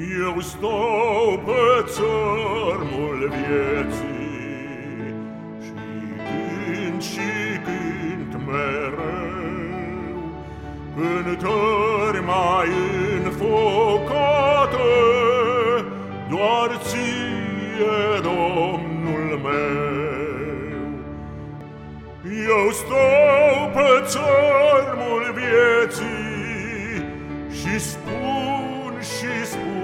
Eu stau pe țărmul vieții Și cânt și cânt mereu. Cântări mai înfocate Doar ție, Domnul meu. Eu stau pe țărmul vieții Și spun și spun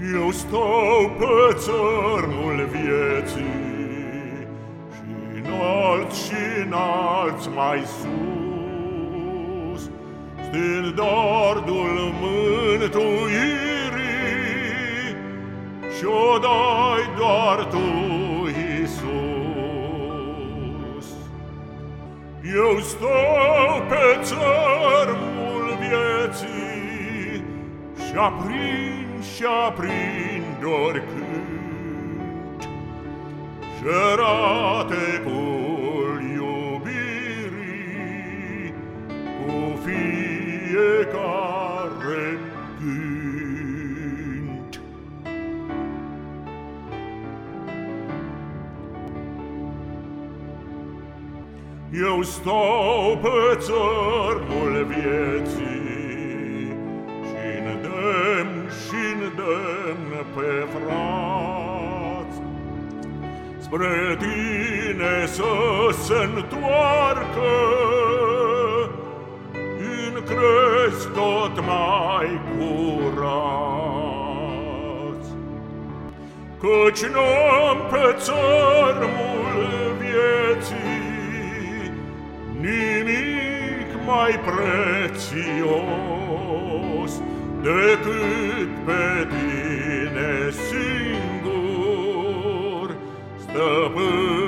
Eu stau pe țărmul vieții înalt și înalt mai sus, Stândardul mântuirii, Și-o dai doar Tu, Iisus. Eu stau pe țărmul vieții Și aprind și aprind oricând, Șerate cu fiecare gând. Eu stau pe țărmul vieții spre tine să se întoarcă crezi tot mai curați. Căci n-am pe țărmul vieții nimic mai prețios decât pe tine singur. je